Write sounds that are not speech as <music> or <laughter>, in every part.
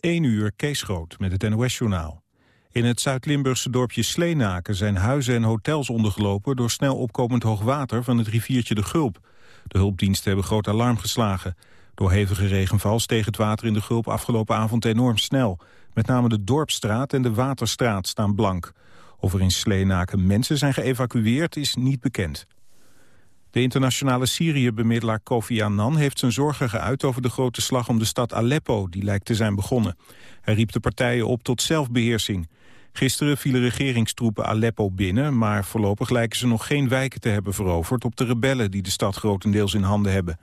1 uur Kees Groot met het NOS-journaal. In het Zuid-Limburgse dorpje Sleenaken zijn huizen en hotels ondergelopen... door snel opkomend hoogwater van het riviertje de Gulp. De hulpdiensten hebben groot alarm geslagen. Door hevige regenval steeg het water in de Gulp afgelopen avond enorm snel. Met name de Dorpstraat en de Waterstraat staan blank. Of er in Sleenaken mensen zijn geëvacueerd is niet bekend. De internationale Syrië-bemiddelaar Kofi Annan heeft zijn zorgen geuit over de grote slag om de stad Aleppo, die lijkt te zijn begonnen. Hij riep de partijen op tot zelfbeheersing. Gisteren vielen regeringstroepen Aleppo binnen, maar voorlopig lijken ze nog geen wijken te hebben veroverd op de rebellen die de stad grotendeels in handen hebben.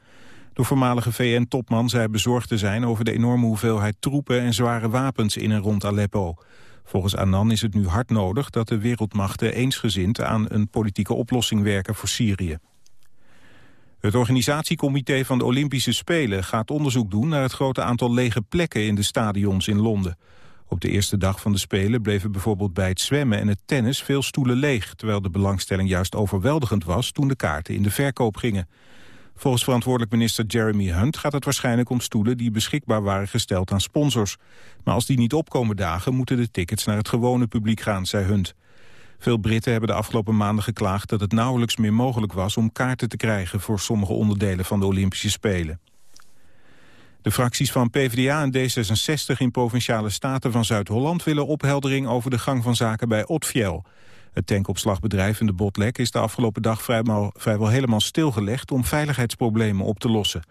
De voormalige VN-topman zei bezorgd te zijn over de enorme hoeveelheid troepen en zware wapens in en rond Aleppo. Volgens Annan is het nu hard nodig dat de wereldmachten eensgezind aan een politieke oplossing werken voor Syrië. Het organisatiecomité van de Olympische Spelen gaat onderzoek doen naar het grote aantal lege plekken in de stadions in Londen. Op de eerste dag van de Spelen bleven bijvoorbeeld bij het zwemmen en het tennis veel stoelen leeg, terwijl de belangstelling juist overweldigend was toen de kaarten in de verkoop gingen. Volgens verantwoordelijk minister Jeremy Hunt gaat het waarschijnlijk om stoelen die beschikbaar waren gesteld aan sponsors. Maar als die niet opkomen dagen moeten de tickets naar het gewone publiek gaan, zei Hunt. Veel Britten hebben de afgelopen maanden geklaagd dat het nauwelijks meer mogelijk was om kaarten te krijgen voor sommige onderdelen van de Olympische Spelen. De fracties van PvdA en D66 in Provinciale Staten van Zuid-Holland willen opheldering over de gang van zaken bij Otfiel. Het tankopslagbedrijf in de Botlek is de afgelopen dag vrijwel, vrijwel helemaal stilgelegd om veiligheidsproblemen op te lossen.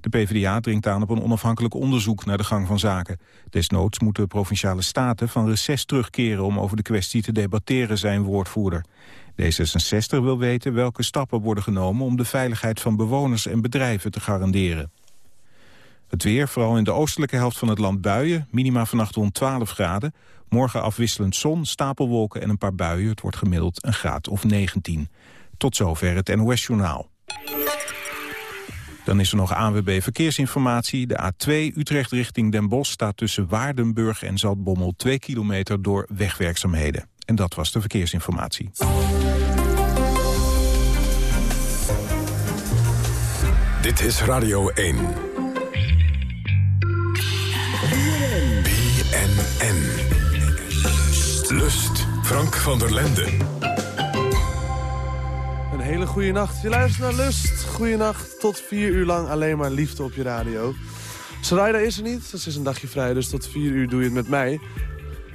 De PvdA dringt aan op een onafhankelijk onderzoek naar de gang van zaken. Desnoods moeten provinciale staten van reces terugkeren om over de kwestie te debatteren, zijn woordvoerder. D66 wil weten welke stappen worden genomen om de veiligheid van bewoners en bedrijven te garanderen. Het weer, vooral in de oostelijke helft van het land buien, minima vannacht rond 12 graden. Morgen afwisselend zon, stapelwolken en een paar buien. Het wordt gemiddeld een graad of 19. Tot zover het NOS-journaal. Dan is er nog ANWB Verkeersinformatie. De A2 Utrecht richting Den Bosch staat tussen Waardenburg en Zaltbommel 2 kilometer door wegwerkzaamheden. En dat was de verkeersinformatie. Dit is Radio 1. BNN. Lust. Frank van der Lenden hele goede nacht. Je luistert naar Lust. Goeienacht. Tot vier uur lang alleen maar liefde op je radio. Sarayda is er niet. Dat is een dagje vrij, dus tot vier uur doe je het met mij.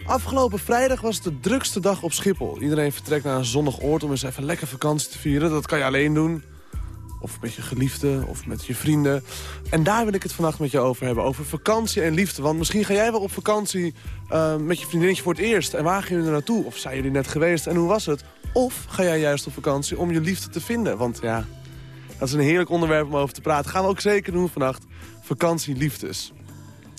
Afgelopen vrijdag was de drukste dag op Schiphol. Iedereen vertrekt naar een zonnig oord om eens even lekker vakantie te vieren. Dat kan je alleen doen. Of met je geliefde, of met je vrienden. En daar wil ik het vannacht met je over hebben. Over vakantie en liefde. Want misschien ga jij wel op vakantie uh, met je vriendinnetje voor het eerst. En waar gaan jullie naartoe? Of zijn jullie net geweest? En hoe was het? Of ga jij juist op vakantie om je liefde te vinden? Want ja, dat is een heerlijk onderwerp om over te praten. Gaan we ook zeker doen vannacht. Vakantieliefdes.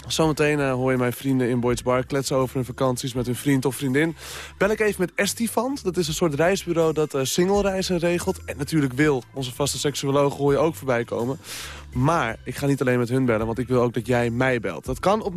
Zometeen uh, hoor je mijn vrienden in Boyd's Bar kletsen over hun vakanties met hun vriend of vriendin. Bel ik even met Estivant. Dat is een soort reisbureau dat uh, singlereizen regelt. En natuurlijk Wil, onze vaste seksuoloog, hoor je ook voorbij komen. Maar ik ga niet alleen met hun bellen, want ik wil ook dat jij mij belt. Dat kan op 0800-1121,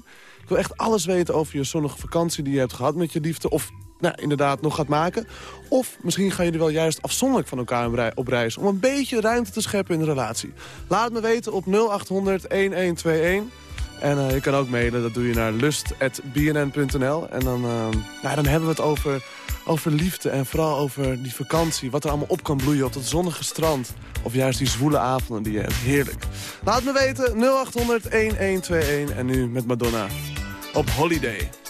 0800-1121. Ik wil echt alles weten over je zonnige vakantie die je hebt gehad met je liefde. Of nou, inderdaad nog gaat maken. Of misschien gaan jullie wel juist afzonderlijk van elkaar op reis... om een beetje ruimte te scheppen in de relatie. Laat me weten op 0800 1121. En uh, je kan ook mailen, dat doe je naar lust.bnn.nl. En dan, uh, nou, dan hebben we het over, over liefde en vooral over die vakantie. Wat er allemaal op kan bloeien op dat zonnige strand. Of juist die zwoele avonden die je hebt. Heerlijk. Laat me weten, 0800 1121. En nu met Madonna op Holiday.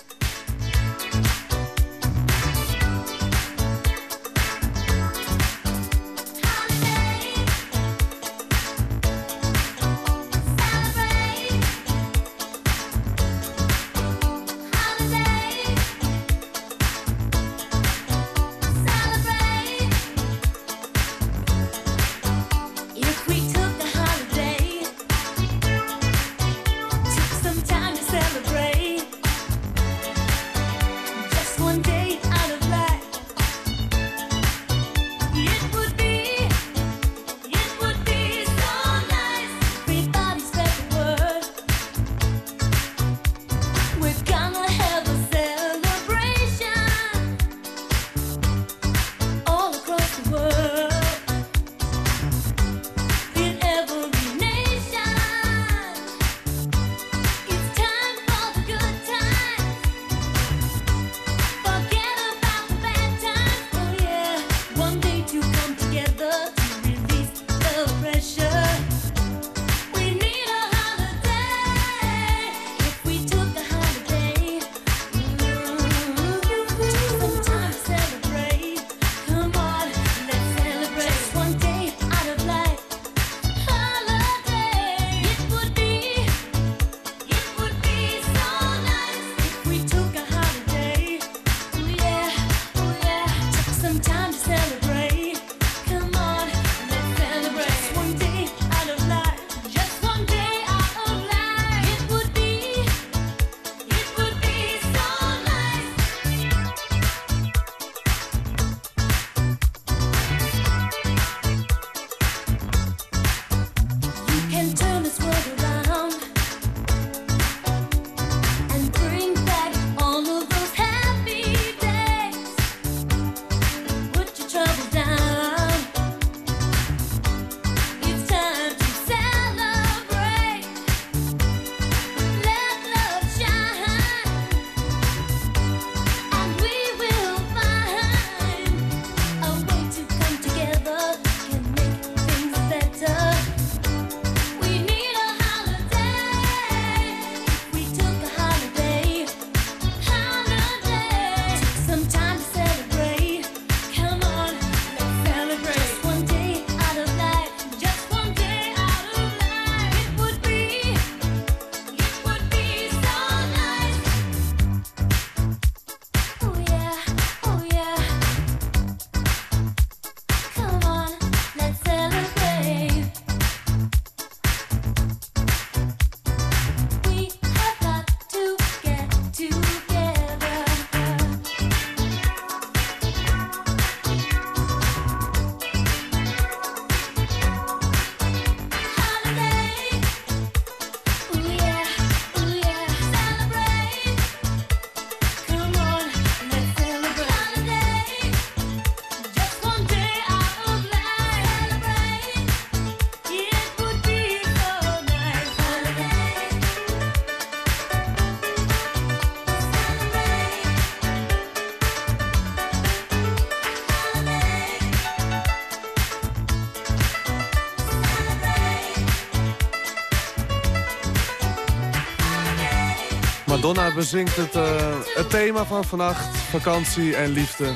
Madonna bezingt het, uh, het thema van vannacht. Vakantie en liefde.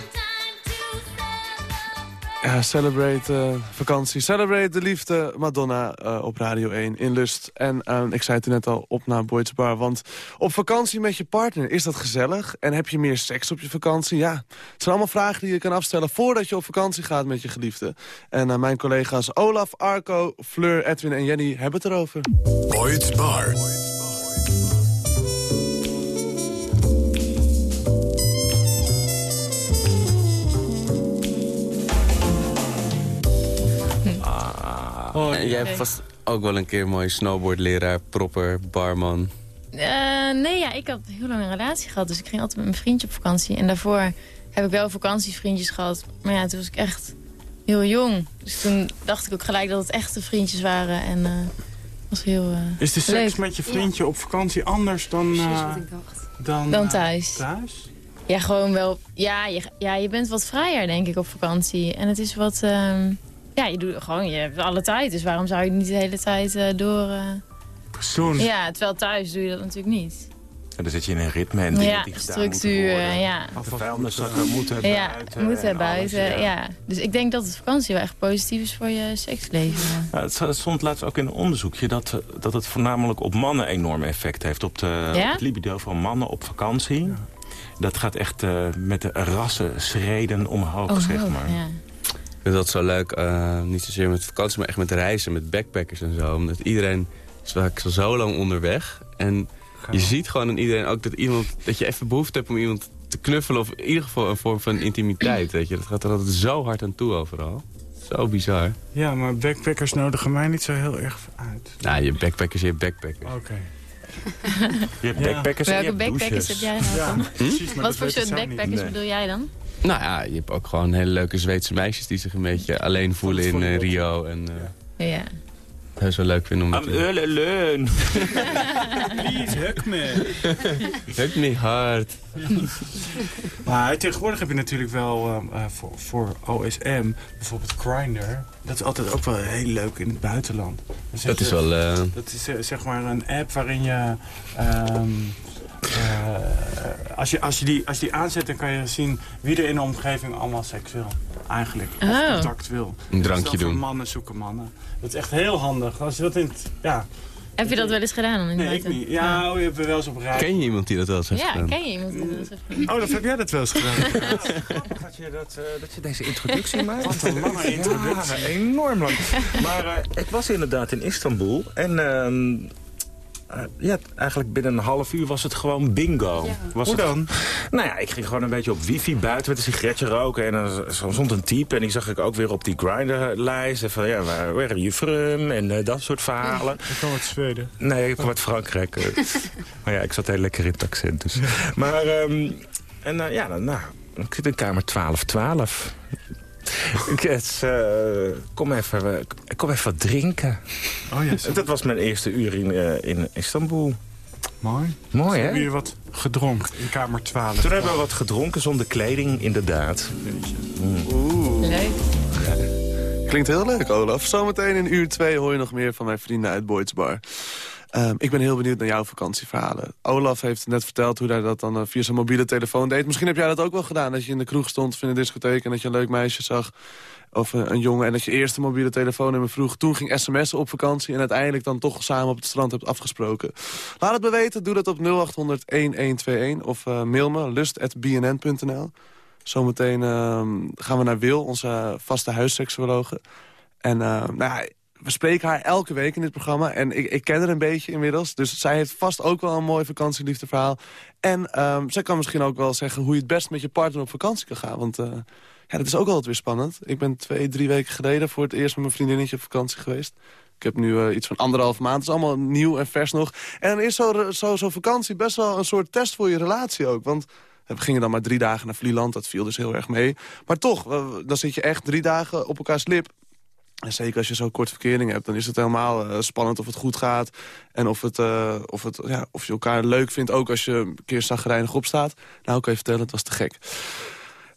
Ja, celebrate uh, vakantie. Celebrate de liefde. Madonna uh, op Radio 1 in Lust. En ik zei het net al op naar Boyd's Bar. Want op vakantie met je partner, is dat gezellig? En heb je meer seks op je vakantie? Ja, het zijn allemaal vragen die je kan afstellen... voordat je op vakantie gaat met je geliefde. En mijn collega's Olaf, Arco, Fleur, Edwin en Jenny hebben het erover. Boyd's Bar. Jij hebt vast ook wel een keer een mooie snowboardleraar, propper, barman. Uh, nee, ja, ik had heel lang een relatie gehad. Dus ik ging altijd met mijn vriendje op vakantie. En daarvoor heb ik wel vakantievriendjes gehad. Maar ja, toen was ik echt heel jong. Dus toen dacht ik ook gelijk dat het echte vriendjes waren. En uh, was heel uh, Is de seks met je vriendje op vakantie anders dan, dan, dan thuis? thuis? Ja, gewoon wel. Ja je, ja, je bent wat vrijer, denk ik, op vakantie. En het is wat... Uh, ja, je doet gewoon, je hebt alle tijd. Dus waarom zou je niet de hele tijd uh, door... Uh... Persoon. Ja, terwijl thuis doe je dat natuurlijk niet. En dan zit je in een ritme en dingen ja, die structuur, ja. De vuilniszakken moeten ja, buiten. moeten en buiten, alles, ja. Dus ik denk dat het vakantie wel echt positief is voor je seksleven. Ja, het stond laatst ook in een onderzoekje dat, dat het voornamelijk op mannen enorm effect heeft. Op, de, Ja? op het libido van mannen op vakantie. Dat gaat echt eh, met de rassen schreden omhoog, Oh, zeg maar. ja. Ik vind dat zo leuk, eh, niet zozeer met vakantie, maar echt met reizen, met backpackers en zo. Omdat iedereen is vaak zo- lang onderweg. En je ziet gewoon aan iedereen ook dat, iemand, dat je even behoefte hebt om iemand te knuffelen. Of in ieder geval een vorm van intimiteit, weet je. Dat gaat er altijd zo hard aan toe overal. Zo bizar. Ja, maar backpackers nodigen mij niet zo heel erg uit. Nou, je backpackers, je backpackers. Oké. Je <laughs> hebt Ja. backpackers en je Welke backpackers douches. heb jij nou precies. Wat voor soort backpackers Nee. bedoel jij dan? Nou ja, je hebt ook gewoon hele leuke Zweedse meisjes die zich een beetje alleen voelen in eh, Rio. En eh Ja. heel zo leuk vinden om dat Am leun. <laughs> Please, hug me. Hug me hard. Maar tegenwoordig heb je natuurlijk wel eh, eh, voor, voor OSM, bijvoorbeeld Grindr. Dat is altijd ook wel heel leuk in het buitenland. Dat is wel... eh, Dat is zeg maar een app waarin je... ehm, eh, als, je, als, je die, als je die aanzet, dan kan je zien wie er in de omgeving allemaal seks wil. Eigenlijk. Of Oh. contact wil. Een drankje Dus voor doen. mannen zoeken mannen. Dat is echt heel handig. Als je dat in het... Ja, Heb je dat wel eens gedaan dan in nee, ik niet. Ja, oh, je hebt wel eens op reis. Ken je iemand die dat wel eens heeft Ja, gedaan? ken je iemand die dat eens heeft gedaan? Oh, dat heb jij dat wel eens gedaan. <laughs> Dat je, dat, eh, dat je deze introductie maakt. Wat een lange introductie. Ja, enorm lang. Maar eh, <laughs> ik was inderdaad in Istanbul. En ehm, eh, ja, eigenlijk binnen een half uur was het gewoon bingo. Was Hoe het- dan? Nou ja, ik ging gewoon een beetje op wifi buiten met een sigaretje roken. En dan stond een type en die zag ik ook weer op die grinderlijst. En van ja, waar, waar je frum? En eh, dat soort verhalen. Ik kom uit Zweden. Nee, ik kom uit Frankrijk. eh. <laughs> maar ja, ik zat heel lekker in het accent. Dus. Maar, ehm, en eh, ja, dan, nou, ik zit in kamer 1212. Ik het, eh, kom, even, eh, kom even wat drinken. Oh ja, zo. Dat was mijn eerste uur in, eh, in Istanbul. mooi. Mooi, Hebben hè? jullie wat gedronken in kamer 12? Toen hebben we wat gedronken zonder kleding, inderdaad. Oeh. Leuk. Klinkt heel leuk, Olaf. Zometeen in uur 2 hoor je nog meer van mijn vrienden uit Boyd's Bar. Ehm, ik ben heel benieuwd naar jouw vakantieverhalen. Olaf heeft net verteld hoe hij dat dan eh, via zijn mobiele telefoon deed. Misschien heb jij dat ook wel gedaan. Dat je in de kroeg stond in de discotheek en dat je een leuk meisje zag. Of eh, een jongen en dat je eerst een mobiele telefoonnummer vroeg. Toen ging sms'en op vakantie en uiteindelijk dan toch samen op het strand hebt afgesproken. Laat het me weten. Doe dat op 0800-1121 of eh, mail me lust.bnn.nl. Zometeen ehm, gaan we naar Wil, onze vaste huisseksuologe. En eh, nou, ja, we spreken haar elke week in dit programma. En ik, ik ken haar een beetje inmiddels. Dus zij heeft vast ook wel een mooi vakantieliefdeverhaal. En ehm, zij kan misschien ook wel zeggen hoe je het best met je partner op vakantie kan gaan. Want eh, ja, dat is ook altijd weer spannend. Ik ben twee, drie weken geleden voor het eerst met mijn vriendinnetje op vakantie geweest. Ik heb nu eh, iets van anderhalf maand. Het is allemaal nieuw en vers nog. En dan is zo'n zo, zo vakantie best wel een soort test voor je relatie ook. Want we gingen dan maar drie dagen naar Vlieland. Dat viel dus heel erg mee. Maar toch, eh, dan zit je echt drie dagen op elkaars lip. En zeker als je zo'n kort verkering hebt, dan is het helemaal eh, spannend of het goed gaat. En of, het, eh, of, het, ja, of je elkaar leuk vindt, ook als je een keer zagrijnig opstaat. Nou, kan je vertellen, het was te gek.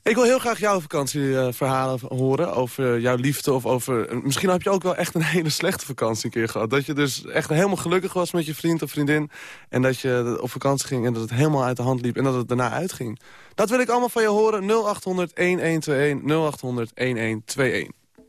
Ik wil heel graag jouw vakantieverhalen horen over jouw liefde of over... Misschien heb je ook wel echt een <laughs> hele slechte vakantie een keer gehad. Dat je dus echt helemaal gelukkig was met je vriend of vriendin. En dat je op vakantie ging en dat het helemaal uit de hand liep en dat het daarna uitging. Dat wil ik allemaal van je horen. 0800-1121, 0800-1121.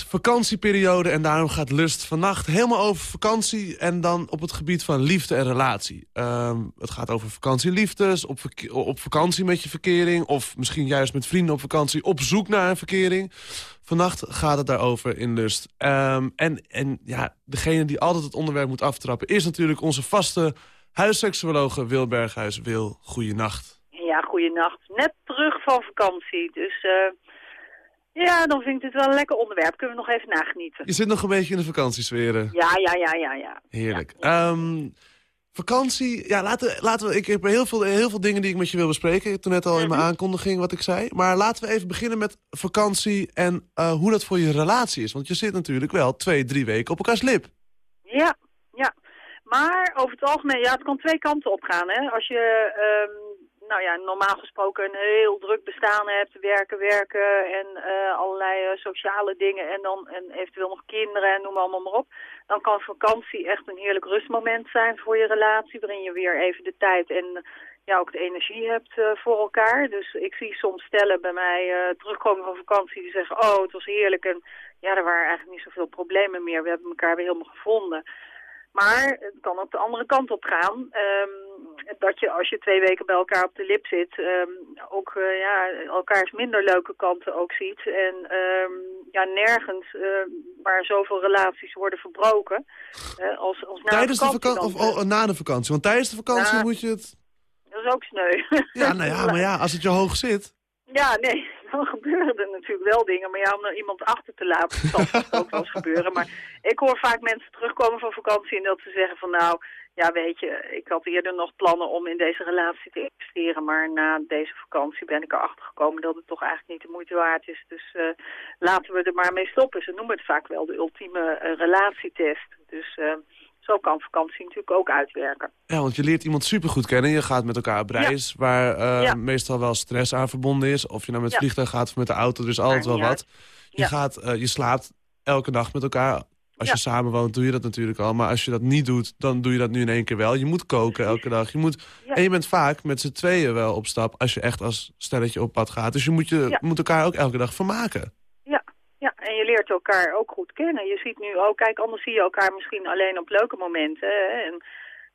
Vakantieperiode en daarom gaat Lust vannacht helemaal over vakantie... en dan op het gebied van liefde en relatie. Ehm, het gaat over vakantieliefdes, op, op vakantie met je verkering... of misschien juist met vrienden op vakantie op zoek naar een verkering. Vannacht gaat het daarover in Lust. Ehm, en, en ja, degene die altijd het onderwerp moet aftrappen... is natuurlijk onze vaste huisseksuologe Wil Berghuis. Wil, goeienacht. Ja, goeienacht. Net terug van vakantie, dus... Uh ja, dan vind ik dit wel een lekker onderwerp. Kunnen we nog even nagenieten. Je zit nog een beetje in de vakantiesferen. Ja, ja, ja, ja. ja. Heerlijk. Ehm, Vakantie, ja, laten, laten we, ik heb heel veel, heel veel dingen die ik met je wil bespreken. Toen net al in mijn Mhm. aankondiging wat ik zei. Maar laten we even beginnen met vakantie en eh, hoe dat voor je relatie is. Want je zit natuurlijk wel twee, drie weken op elkaars lip. Ja, ja. Maar over het algemeen, ja, het kan twee kanten op gaan. Hè. Als je, ehm, nou ja, normaal gesproken een heel druk bestaan hebt, werken, werken en eh, allerlei eh, sociale dingen en dan en eventueel nog kinderen en noem allemaal maar op. Dan kan vakantie echt een heerlijk rustmoment zijn voor je relatie, waarin je weer even de tijd en ja, ook de energie hebt eh, voor elkaar. Dus ik zie soms stellen bij mij terugkomen van vakantie die zeggen, oh, het was heerlijk en ja, er waren eigenlijk niet zoveel problemen meer. We hebben elkaar weer helemaal gevonden. Maar het kan ook de andere kant op gaan. ehm, dat je als je twee weken bij elkaar op de lip zit, ehm, ook eh, ja, elkaars minder leuke kanten ook ziet. En ehm, ja, nergens eh, waar zoveel relaties worden verbroken. eh, als, als na Tijdens de vakantie of oh, na de vakantie. Want tijdens de vakantie moet je het... Dat is ook sneu. Ja, nou ja, maar ja, als het je hoog zit... Ja, nee, <laughs> dan gebeuren er natuurlijk wel dingen. Maar ja, om er iemand achter te laten, zal vast ook wel eens gebeuren. Maar ik hoor vaak mensen terugkomen van vakantie en dat ze zeggen van nou, ja weet je, ik had eerder nog plannen om in deze relatie te investeren. Maar na deze vakantie ben ik erachter gekomen dat het toch eigenlijk niet de moeite waard is. Dus eh, laten we er maar mee stoppen. Ze noemen het vaak wel de ultieme eh, relatietest. Dus eh, zo kan vakantie natuurlijk ook uitwerken. Ja, want je leert iemand supergoed kennen. Je gaat met elkaar op reis, waar eh, Ja. meestal wel stress aan verbonden is. Of je nou met Ja. vliegtuig gaat of met de auto, er is altijd wel wat. Je, gaat, eh, je slaapt elke dag met elkaar. Als je samen woont, doe je dat natuurlijk al. Maar als je dat niet doet, dan doe je dat nu in één keer wel. Je moet koken elke dag. Je moet. En je bent vaak met z'n tweeën wel op stap als je echt als stelletje op pad gaat. Dus je moet, je, moet elkaar ook elke dag vermaken. Leert elkaar ook goed kennen. Je ziet nu ook, kijk, anders zie je elkaar misschien alleen op leuke momenten. Hè? En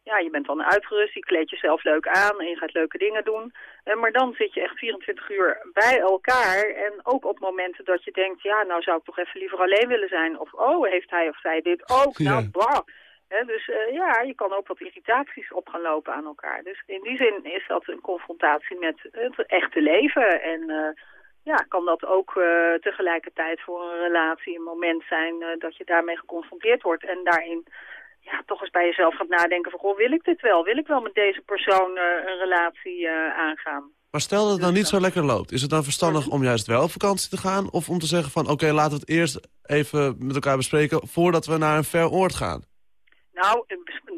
ja, je bent dan uitgerust, je kleedt jezelf leuk aan en je gaat leuke dingen doen. Eh, maar dan zit je echt 24 uur bij elkaar. En ook op momenten dat je denkt, ja, nou zou ik toch even liever alleen willen zijn. Of, oh, heeft hij of zij dit ook? Nou, bah. Dus eh, ja, je kan ook wat irritaties op gaan lopen aan elkaar. Dus in die zin is dat een confrontatie met het echte leven. En eh, ja, kan dat ook eh, tegelijkertijd voor een relatie een moment zijn eh, dat je daarmee geconfronteerd wordt. En daarin ja, toch eens bij jezelf gaat nadenken van, goh, wil ik dit wel? Wil ik wel met deze persoon eh, een relatie aangaan? Maar stel dat het nou niet zo lekker loopt. Is het dan verstandig om juist wel op vakantie te gaan? Of om te zeggen van, oké, laten we het eerst even met elkaar bespreken... voordat we naar een ver oord gaan? Nou,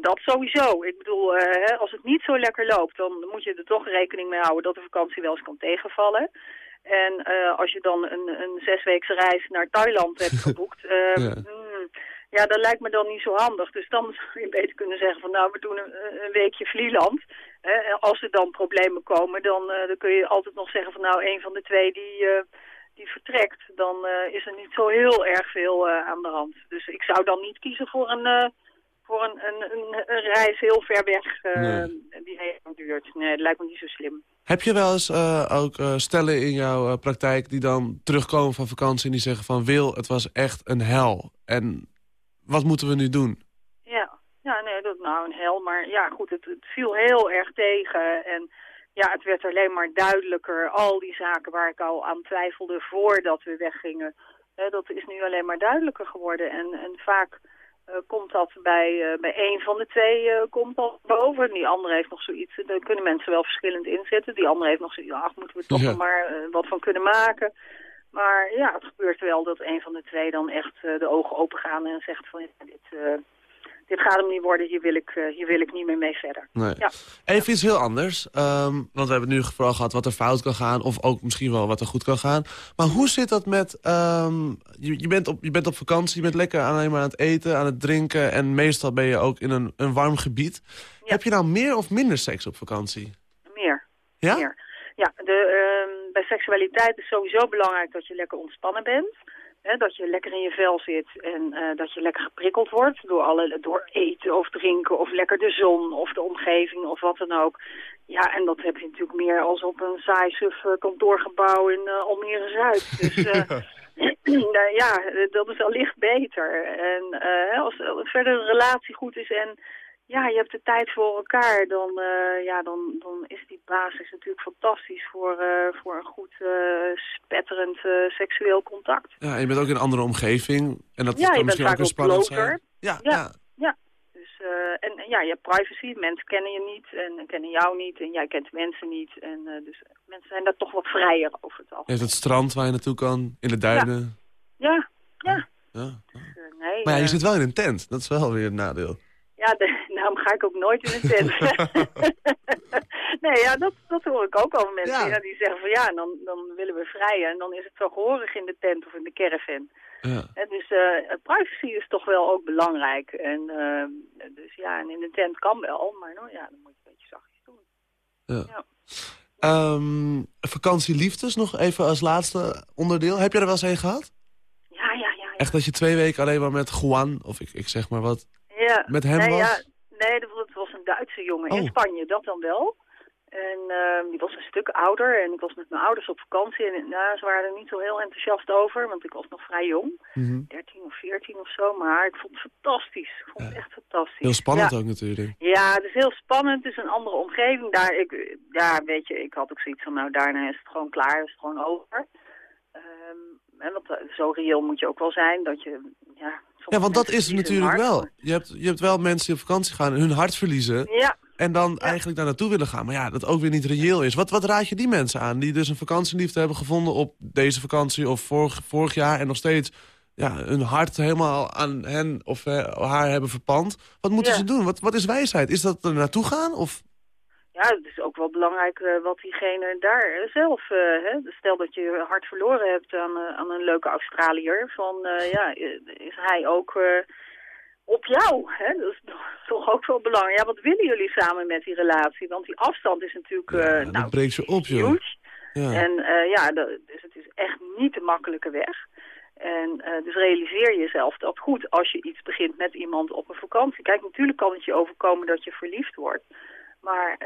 dat sowieso. Ik bedoel, als het niet zo lekker loopt, dan moet je er toch rekening mee houden dat de vakantie wel eens kan tegenvallen. En eh, als je dan een, een zesweekse reis naar Thailand hebt <laughs> geboekt, eh, Ja. mm, ja, dat lijkt me dan niet zo handig. Dus dan <laughs> zou je beter kunnen zeggen van nou, we doen een, een weekje Vlieland. En als er dan problemen komen, dan, eh, dan kun je altijd nog zeggen van nou, een van de twee die, eh, die vertrekt. Dan eh, is er niet zo heel erg veel eh, aan de hand. Dus ik zou dan niet kiezen voor een... eh, voor een, een, een, reis heel ver weg eh, Nee. die heel lang duurt. Nee, dat lijkt me niet zo slim. Heb je wel eens eh, ook eh, stellen in jouw eh, praktijk... die dan terugkomen van vakantie en die zeggen van... Wil, het was echt een hel. En wat moeten we nu doen? Ja, ja nee, dat nou een hel. Maar ja, goed, het, het viel heel erg tegen. En ja, het werd alleen maar duidelijker. Al die zaken waar ik al aan twijfelde voordat we weggingen. Hè, dat is nu alleen maar duidelijker geworden. En, en vaak komt dat bij, eh, bij één van de twee eh, komt dat boven. En die andere heeft nog zoiets. Daar kunnen mensen wel verschillend inzetten. Die andere heeft nog zoiets. Ach, moeten we toch Ja. maar eh, wat van kunnen maken. Maar ja, het gebeurt wel dat een van de twee dan echt eh, de ogen open gaan en zegt van ja, dit, eh, dit gaat hem niet worden, hier wil ik, eh, hier wil ik niet meer mee verder. Nee. Ja. Even iets heel anders. ehm, want we hebben nu vooral gehad wat er fout kan gaan... of ook misschien wel wat er goed kan gaan. Maar hoe zit dat met... ehm, je, je, bent op, je bent op vakantie, je bent lekker alleen maar aan het eten, aan het drinken... en meestal ben je ook in een, een warm gebied. Ja. Heb je nou meer of minder seks op vakantie? Meer. Ja? Meer. Ja, de, ehm, bij seksualiteit is sowieso belangrijk dat je lekker ontspannen bent. Hè, dat je lekker in je vel zit en eh, dat je lekker geprikkeld wordt door, alle, door eten of drinken of lekker de zon of de omgeving of wat dan ook. Ja, en dat heb je natuurlijk meer als op een saai suf eh, kantoorgebouw in eh, Almere-Zuid. Dus <laughs> <clears throat> nou ja, eh, dat is allicht beter. En eh, als, als verder een relatie goed is en ja, je hebt de tijd voor elkaar, dan, eh, ja, dan, dan is die basis natuurlijk fantastisch voor, eh, voor een goed eh, spetterend seksueel contact. Ja, en je bent ook in een andere omgeving. En dat Ja, je kan misschien ook ook spannend zijn. Ja, Ja. ja. Ja, dus eh, en ja, je hebt privacy. Mensen kennen je niet en kennen jou niet en jij kent mensen niet. En dus mensen zijn daar toch wat vrijer over het Je algemeen. hebt het strand waar je naartoe kan, in de duinen. Ja, ja. Ja. Dus, nee, Maar je zit wel in een tent. Dat is wel weer een nadeel. Ja, de- daarom ga ik ook nooit in een tent. <laughs> nee, ja, dat, dat hoor ik ook al van mensen. Ja. Die zeggen van ja, dan, dan willen we vrijen. En dan is het zo gehoorig in de tent of in de caravan. Ja. Dus eh, privacy is toch wel ook belangrijk. En, eh, dus ja, en in de tent kan wel. Maar nou, ja, dan moet je een beetje zachtjes doen. Ja. Ja. Ehm, vakantieliefdes nog even als laatste onderdeel. Heb je er wel eens een gehad? Ja, ja, ja. ja. Echt dat je twee weken alleen maar met Juan, of ik, ik zeg maar wat, Ja, met hem nee, was? Nee, dat was, het was een Duitse jongen. In Oh. Spanje, dat dan wel. En ehm, die was een stuk ouder en ik was met mijn ouders op vakantie. En nou, ze waren er niet zo heel enthousiast over, want ik was nog vrij jong. Mhm. 13 of 14 of zo, maar ik vond het fantastisch. Ik vond het echt fantastisch. Heel spannend ja. ook natuurlijk. Ja, het is heel spannend. Het is een andere omgeving. Daar, ik, ja, weet je, ik had ook zoiets van, nou, daarna is het gewoon klaar. Is het gewoon over. Ehm, en zo reëel moet je ook wel zijn dat je, ja... want dat is het natuurlijk hart. wel. Je hebt, je hebt wel mensen die op vakantie gaan en hun hart verliezen. Ja, En dan eigenlijk daar naartoe willen gaan. Maar ja, dat ook weer niet reëel is. Wat, wat raad je die mensen aan? Die dus een vakantieliefde hebben gevonden op deze vakantie of vorig, vorig jaar. En nog steeds ja, hun hart helemaal aan hen of eh, haar hebben verpand. Wat moeten Ja. ze doen? Wat, wat is wijsheid? Is dat er naartoe gaan? Of... ja, het is ook wel belangrijk eh, wat diegene daar eh, zelf... eh, hè, stel dat je hart verloren hebt aan, aan een leuke Australiër. Van, <laughs> ja, is hij ook op jou? Hè? Dat is toch ook wel belangrijk. Ja, wat willen jullie samen met die relatie? Want die afstand is natuurlijk... Ja, dat nou, breekt je op, joh. huge. Ja. En ja, dat, dus het is echt niet de makkelijke weg. En dus realiseer jezelf dat goed als je iets begint met iemand op een vakantie. Kijk, natuurlijk kan het je overkomen dat je verliefd wordt. Maar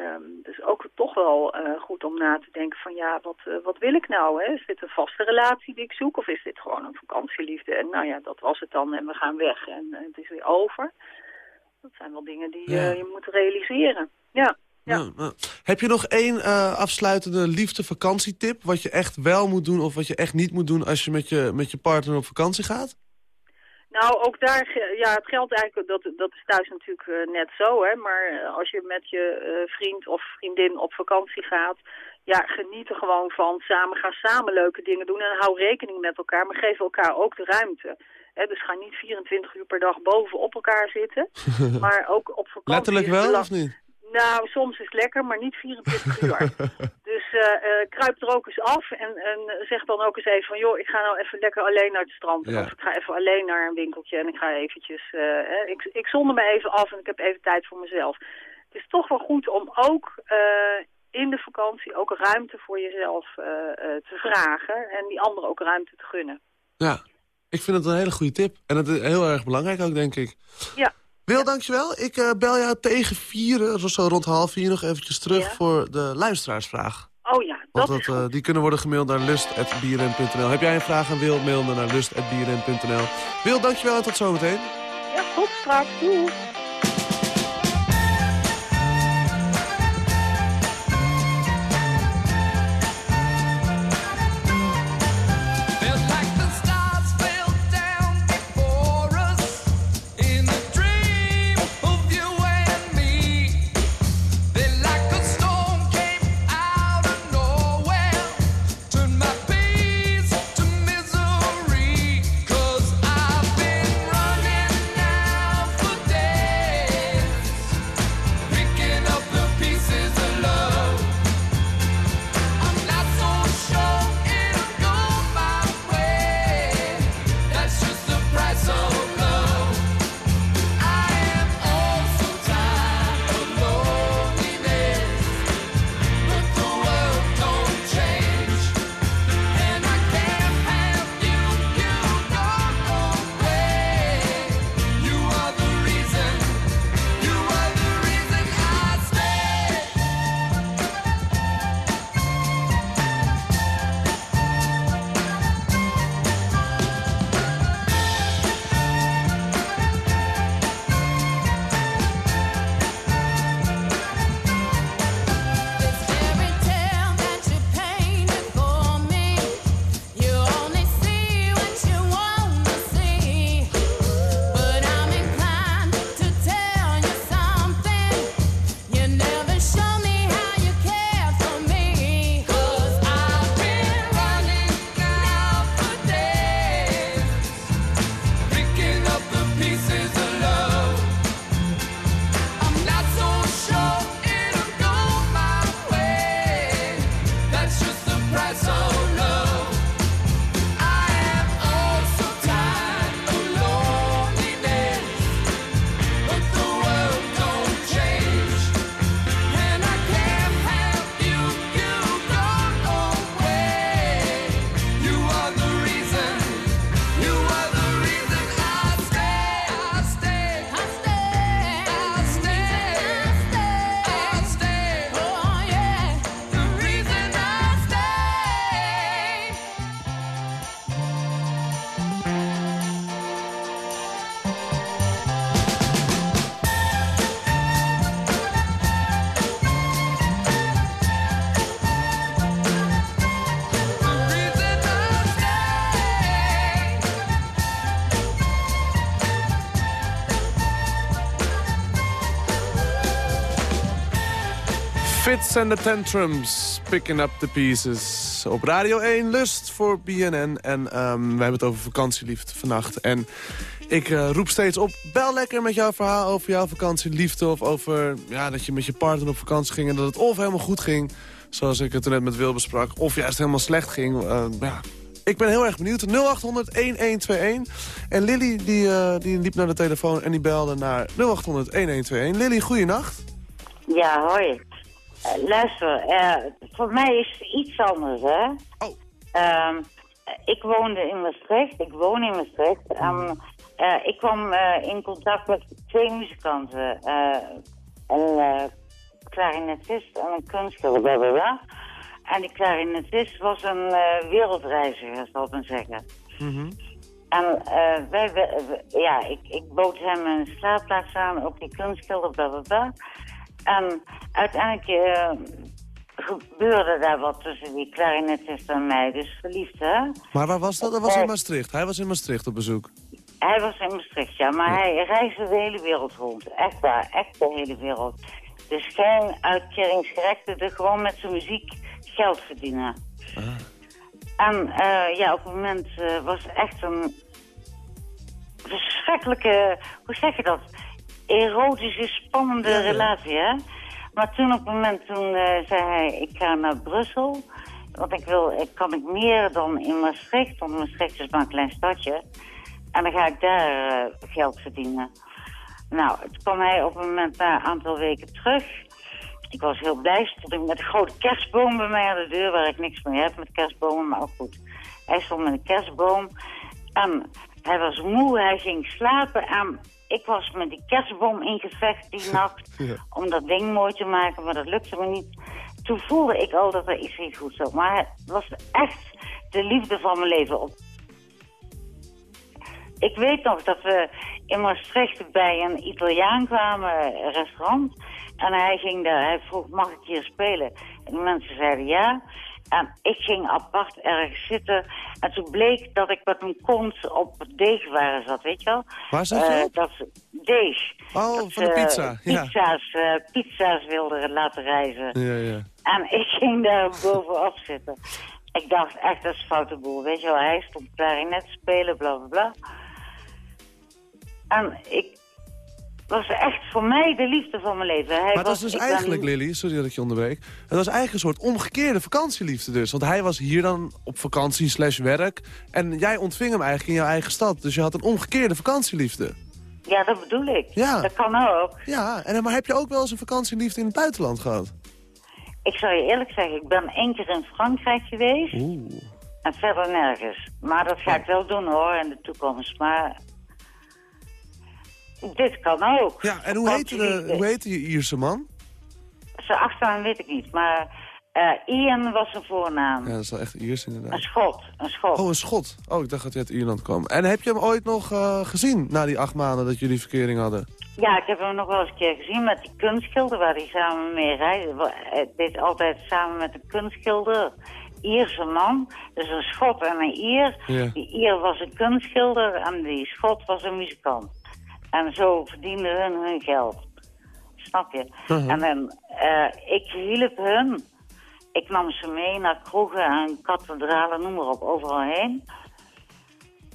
het is ook toch wel eh, goed om na te denken van ja, wat, eh, wat wil ik nou? Hè? Is dit een vaste relatie die ik zoek of is dit gewoon een vakantieliefde? En nou ja, dat was het dan en we gaan weg en eh, het is weer over. Dat zijn wel dingen die Ja. je moet realiseren. Ja. Ja. Ja, nou. Heb je nog één afsluitende liefde-vakantietip? Wat je echt wel moet doen of wat je echt niet moet doen als je met je, met je partner op vakantie gaat? Nou, ook daar, ja, het geldt eigenlijk, dat, dat is thuis natuurlijk eh, net zo, hè. Maar eh, als je met je eh, vriend of vriendin op vakantie gaat, ja, geniet er gewoon van. Samen, ga samen leuke dingen doen en hou rekening met elkaar, maar geef elkaar ook de ruimte. Hè, dus ga niet 24 uur per dag boven op elkaar zitten, <laughs> maar ook op vakantie. Letterlijk wel of niet? nou, soms is het lekker, maar niet 24 uur. <laughs> Dus eh, eh, kruip er ook eens af en, en zeg dan ook eens even van... joh, ik ga nou even lekker alleen naar het strand. Ja. Of ik ga even alleen naar een winkeltje en ik ga eventjes... eh, ik, ik zonder me even af en ik heb even tijd voor mezelf. Het is toch wel goed om ook in de vakantie ook ruimte voor jezelf te vragen... en die anderen ook ruimte te gunnen. Ja, ik vind het een hele goede tip. En het is heel erg belangrijk ook, denk ik. Ja. Wil, dankjewel. Ik eh, bel jou tegen vieren, zo, zo rond half vier nog eventjes terug... Ja. voor de luisteraarsvraag. Oh ja, dat dat, eh, die kunnen worden gemaild naar lust.bnn.nl. Heb jij een vraag aan Wil, mail dan naar lust.bnn.nl. Wil, dankjewel en tot zometeen. Ja, tot straks. Doei. Fits and the Tantrums, picking up the pieces. Op Radio 1, Lust voor BNN. En ehm, we hebben het over vakantieliefde vannacht. En ik eh, roep steeds op, bel lekker met jouw verhaal over jouw vakantieliefde... of over ja, dat je met je partner op vakantie ging en dat het of helemaal goed ging... zoals ik het net met Wil besprak, of juist helemaal slecht ging. Eh, ja. Ik ben heel erg benieuwd. 0800-1121. En Lily die, eh, die liep naar de telefoon en die belde naar 0800-1121. Lily, goeienacht. Ja, hoi. Eh, luister, eh, voor mij is het iets anders, hè. Oh. Ehm, ik woonde in Maastricht, ik woon in Maastricht. En, eh, ik kwam in contact met twee muzikanten. een klarinetist en een kunstschilder, bla bla bla. En die klarinetist was een wereldreiziger, zal ik maar zeggen. En eh, wij, we- ja, ik, ik bood hem een slaapplaats aan, ook die kunstschilder, bla bla bla. En uiteindelijk eh, gebeurde daar wat tussen die klarinetist en mij, dus verliefd, hè? Maar waar was dat? Dat was in Eh, Maastricht. Hij was in Maastricht op bezoek. Hij was in Maastricht, ja, maar hij reisde de hele wereld rond. Echt waar, echt de hele wereld. Dus geen uitkeringsgerechtigde, gewoon met zijn muziek geld verdienen. En eh, ja, op het moment eh, was echt een verschrikkelijke, hoe zeg je dat? Erotische, spannende Ja, ja. relatie, hè? Maar toen op het moment toen eh, zei hij, ik ga naar Brussel. Want ik wil, ik kan ik meer dan in Maastricht, want Maastricht is maar een klein stadje. En dan ga ik daar eh, geld verdienen. Nou, toen kwam hij op een moment na een aantal weken terug. Ik was heel blij, stond ik met een grote kerstboom bij mij aan de deur... waar ik niks mee heb met kerstbomen, maar ook goed. Hij stond met een kerstboom en hij was moe, hij ging slapen... en ik was met die kerstboom in gevecht die <laughs> nacht... Ja. om dat ding mooi te maken, maar dat lukte me niet. Toen voelde ik al dat er iets niet goed zat. Maar het was echt de liefde van mijn leven. Op ik weet nog dat we in Maastricht bij een Italiaan kwamen, een restaurant. En hij ging daar, hij vroeg, mag ik hier spelen? En de mensen zeiden ja. En ik ging apart ergens zitten. En toen bleek dat ik met mijn kont op deegwaren zat, weet je wel? Waar zat je Eh, op? dat deeg. Oh, Dat, van de eh, pizza. Ja. Pizza's, eh, pizza's wilden laten reizen. Ja, ja. En <laughs> ik ging daar bovenop zitten. Ik dacht echt, dat is een foute boel. Weet je wel, hij stond klarinet te spelen, bla bla bla. En ik was echt voor mij de liefde van mijn leven. Hij Maar het was was dus eigenlijk, Lily, sorry dat ik je onderbreek. Het was eigenlijk een soort omgekeerde vakantieliefde dus. Want hij was hier dan op vakantie slash werk. En jij ontving hem eigenlijk in jouw eigen stad. Dus je had een omgekeerde vakantieliefde. Ja, dat bedoel ik. Ja. Dat kan ook. Ja, en, maar heb je ook wel eens een vakantieliefde in het buitenland gehad? Ik zal je eerlijk zeggen, ik ben één keer in Frankrijk geweest. Oeh. En verder nergens. Maar dat ga ik wel doen hoor, in de toekomst. Maar dit kan ook. Ja, en hoe heette, de, Vakantieliefde. hoe heette je Ierse man? Zijn achternaam weet ik niet, maar eh, Ian was zijn voornaam. Ja, dat is wel echt Iers Een inderdaad. schot, een schot. Oh, een schot. Oh, ik dacht dat hij uit Ierland kwam. En heb je hem ooit nog eh, gezien na die acht maanden dat jullie verkering hadden? Ja, ik heb hem nog wel eens een keer gezien met die kunstschilder waar hij samen mee. Wa- Hij deed altijd samen met een kunstschilder. Ierse man, dus een schot en een Ier. Ja. Die Ier was een kunstschilder en die schot was een muzikant. En zo verdienden hun hun geld. Snap je? Mhm. En dan, eh, ik hielp hun. Ik nam ze mee naar kroegen en kathedralen, noem maar op, overal heen.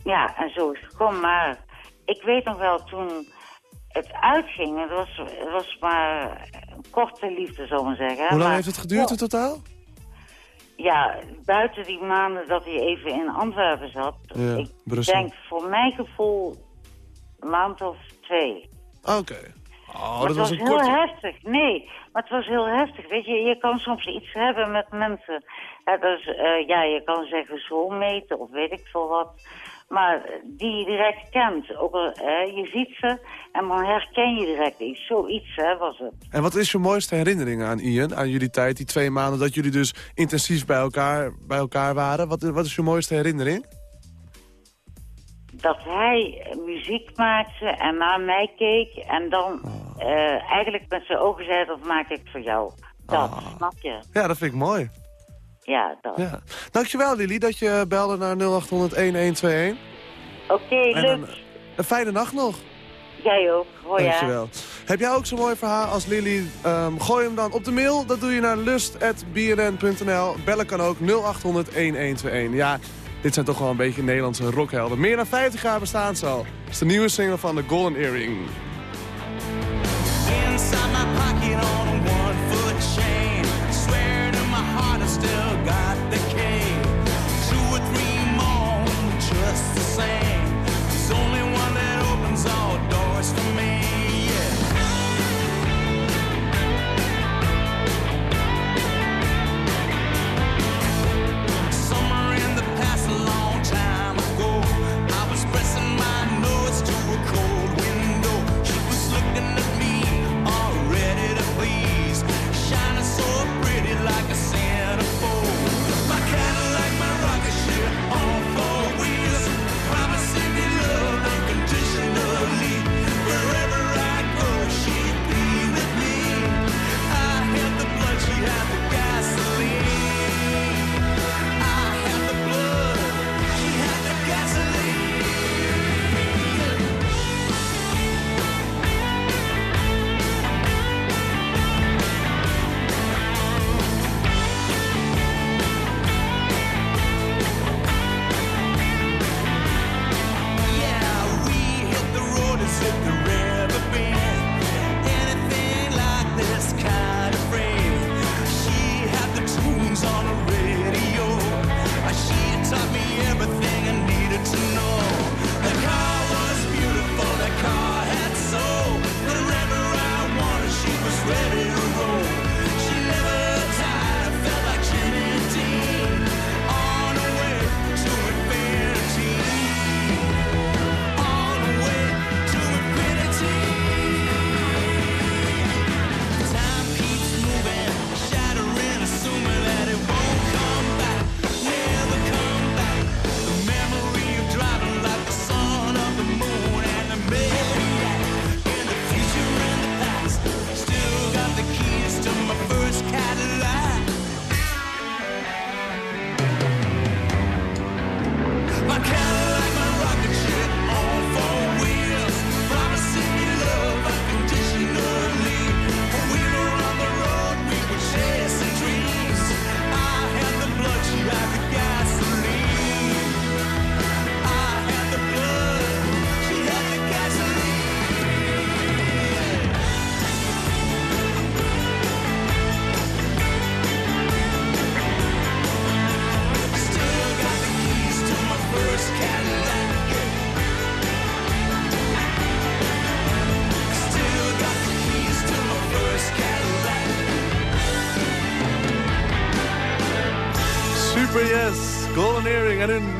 Ja, en zo is het gekomen. Maar ik weet nog wel, toen het uitging, het was, het was maar een korte liefde, zal ik maar zeggen. Hoe lang Maar- heeft het geduurd in totaal? Ja, buiten die maanden dat hij even in Antwerpen zat. Ja, ik Brussel. denk voor mijn gevoel een maand of twee. Oké. Oh, maar dat het was heel korte... heftig. Nee, maar het was heel heftig. Weet je, je kan soms iets hebben met mensen. Ja, is, eh, ja je kan zeggen soulmate of weet ik veel wat. Maar die je direct kent. Ook al, je ziet ze en dan herken je direct iets. Zoiets hè, was het. En wat is je mooiste herinnering aan Ian, aan jullie tijd, die twee maanden dat jullie dus intensief bij elkaar, bij elkaar waren? Wat, wat is je mooiste herinnering? Dat hij muziek maakte en naar mij keek en dan Oh. eh, eigenlijk met zijn ogen zei, dat maak ik voor jou. Dat, Ah. snap je? Ja, dat vind ik mooi. Ja, dat. Ja. Dankjewel Lily dat je belde naar 0800 1121. Oké, En leuk. een, een fijne nacht nog. Jij ook. Hoi, ja. Dankjewel. Heb jij ook zo'n mooi verhaal als Lily? Ehm, gooi hem dan op de mail. Dat doe je naar lust.bnn.nl. Bellen kan ook 0800 1121. Ja, dit zijn toch wel een beetje Nederlandse rockhelden. Meer dan 50 jaar bestaan ze al. Dat is de nieuwe single van The Golden Earring.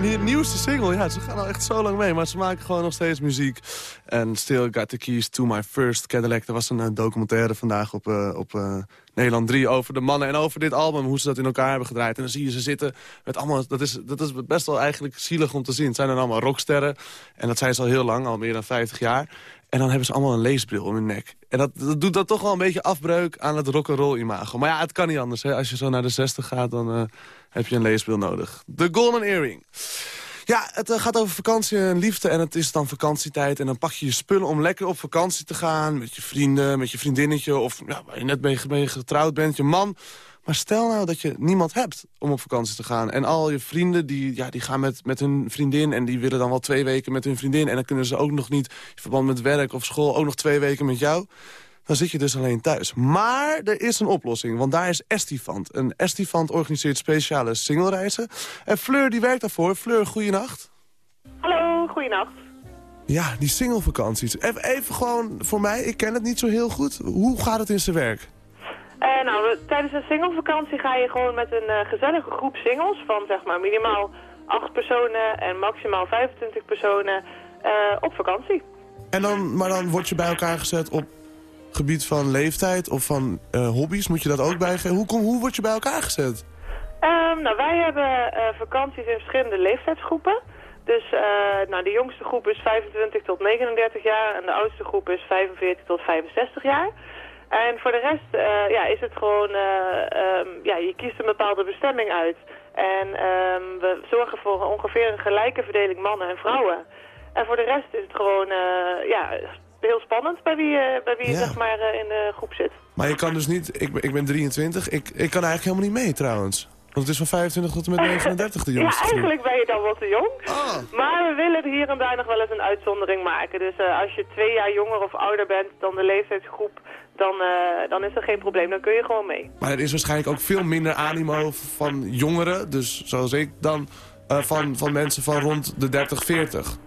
Nie- nieuwste single, ja, ze gaan al echt zo lang mee. Maar ze maken gewoon nog steeds muziek. En Still Got The Keys to My First Cadillac. Er was een eh, documentaire vandaag op, eh, op eh, Nederland 3 over de mannen en over dit album. Hoe ze dat in elkaar hebben gedraaid. En dan zie je ze zitten met allemaal... Dat is, dat is best wel eigenlijk zielig om te zien. Het zijn dan allemaal rocksterren. En dat zijn ze al heel lang, al meer dan 50 jaar. En dan hebben ze allemaal een leesbril om hun nek. En dat, dat doet dat toch wel een beetje afbreuk aan het rock'n'roll imago. Maar ja, het kan niet anders. Hè. Als je zo naar de 60 gaat, dan eh, heb je een leesbril nodig. De Golden Earring. Ja, het eh, gaat over vakantie en liefde en het is dan vakantietijd. En dan pak je je spullen om lekker op vakantie te gaan. Met je vrienden, met je vriendinnetje of ja, waar je net mee, mee getrouwd bent, je man. Maar stel nou dat je niemand hebt om op vakantie te gaan. En al je vrienden die, ja, die gaan met, met hun vriendin... en die willen dan wel twee weken met hun vriendin... en dan kunnen ze ook nog niet in verband met werk of school... ook nog twee weken met jou. Dan zit je dus alleen thuis. Maar er is een oplossing, want daar is Estivant. En Estivant organiseert speciale singlereizen. En Fleur die werkt daarvoor. Fleur, goeienacht. Hallo, goeienacht. Ja, die singlevakanties. Even, even gewoon voor mij, ik ken het niet zo heel goed. Hoe gaat het in zijn werk? Eh, nou, tijdens een singlevakantie ga je gewoon met een eh, gezellige groep singles van zeg maar minimaal 8 personen en maximaal 25 personen eh, op vakantie. En dan, maar dan word je bij elkaar gezet op gebied van leeftijd of van hobby's. Moet je dat ook bijgeven? Hoe, kom, hoe word je bij elkaar gezet? Ehm, nou, wij hebben vakanties in verschillende leeftijdsgroepen. Dus nou, de jongste groep is 25 tot 39 jaar en de oudste groep is 45 tot 65 jaar. En voor de rest eh, ja, is het gewoon, eh, ehm, ja, je kiest een bepaalde bestemming uit. En ehm, we zorgen voor ongeveer een gelijke verdeling mannen en vrouwen. En voor de rest is het gewoon, eh, ja, heel spannend bij wie, eh, bij wie je Ja. zeg maar, eh, in de groep zit. Maar je kan dus niet... Ik ben, ik ben 23. Ik, ik kan eigenlijk helemaal niet mee trouwens. Want het is van 25 tot en met 39 de Ja, jongste groep. eigenlijk ben je dan wel te jong. Ah. Maar we willen hier en daar nog wel eens een uitzondering maken. Dus eh, als je twee jaar jonger of ouder bent dan de leeftijdsgroep, dan, eh, dan is er geen probleem. Dan kun je gewoon mee. Maar er is waarschijnlijk ook veel minder animo van jongeren. Dus zoals ik dan... eh, van, van mensen van rond de 30, 40.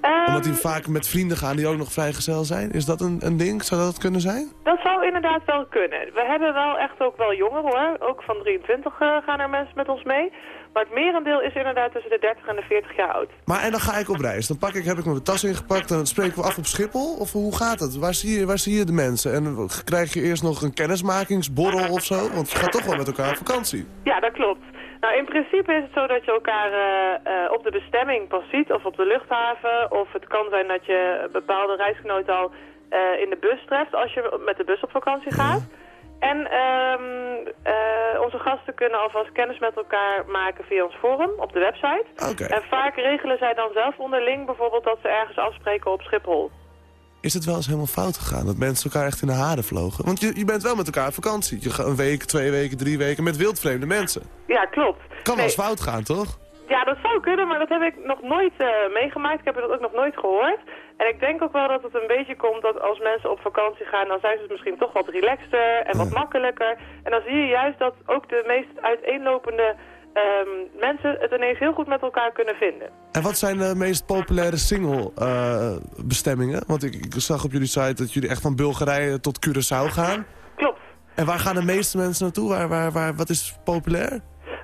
Ehm, Omdat die vaak met vrienden gaan die ook nog vrijgezel zijn. Is dat een, een ding? Zou dat kunnen zijn? Dat zou inderdaad wel kunnen. We hebben wel echt ook wel jongeren hoor. Ook van 23 eh, gaan er mensen met ons mee. Maar het merendeel is inderdaad tussen de 30 en de 40 jaar oud. Maar en dan ga ik op reis. Dan pak ik, heb ik mijn tas ingepakt. Dan spreken we af op Schiphol. Of hoe gaat het? Waar zie je, waar zie je de mensen? En krijg je eerst nog een kennismakingsborrel of zo? Want je gaat toch wel met elkaar op vakantie. Ja, dat klopt. Nou, in principe is het zo dat je elkaar eh, eh, op de bestemming pas ziet, of op de luchthaven. Of het kan zijn dat je bepaalde reisgenoten al eh, in de bus treft als je met de bus op vakantie gaat. En ehm, eh, onze gasten kunnen alvast kennis met elkaar maken via ons forum op de website. En vaak regelen zij dan zelf onderling bijvoorbeeld dat ze ergens afspreken op Schiphol. Is het wel eens helemaal fout gegaan? Dat mensen elkaar echt in de haren vlogen? Want je, je bent wel met elkaar op vakantie. Je gaat een week, twee weken, drie weken met wildvreemde mensen. Ja, klopt. Kan wel eens fout gaan, toch? Ja, dat zou kunnen, maar dat heb ik nog nooit eh, meegemaakt. Ik heb dat ook nog nooit gehoord. En ik denk ook wel dat het een beetje komt dat als mensen op vakantie gaan... dan zijn ze misschien toch wat relaxter en wat makkelijker. En dan zie je juist dat ook de meest uiteenlopende ehm, mensen... het ineens heel goed met elkaar kunnen vinden. En wat zijn de meest populaire single-bestemmingen? Want ik, ik zag op jullie site dat jullie echt van Bulgarije tot Curaçao gaan. Klopt. En waar gaan de meeste mensen naartoe? Waar, waar, waar, wat is populair?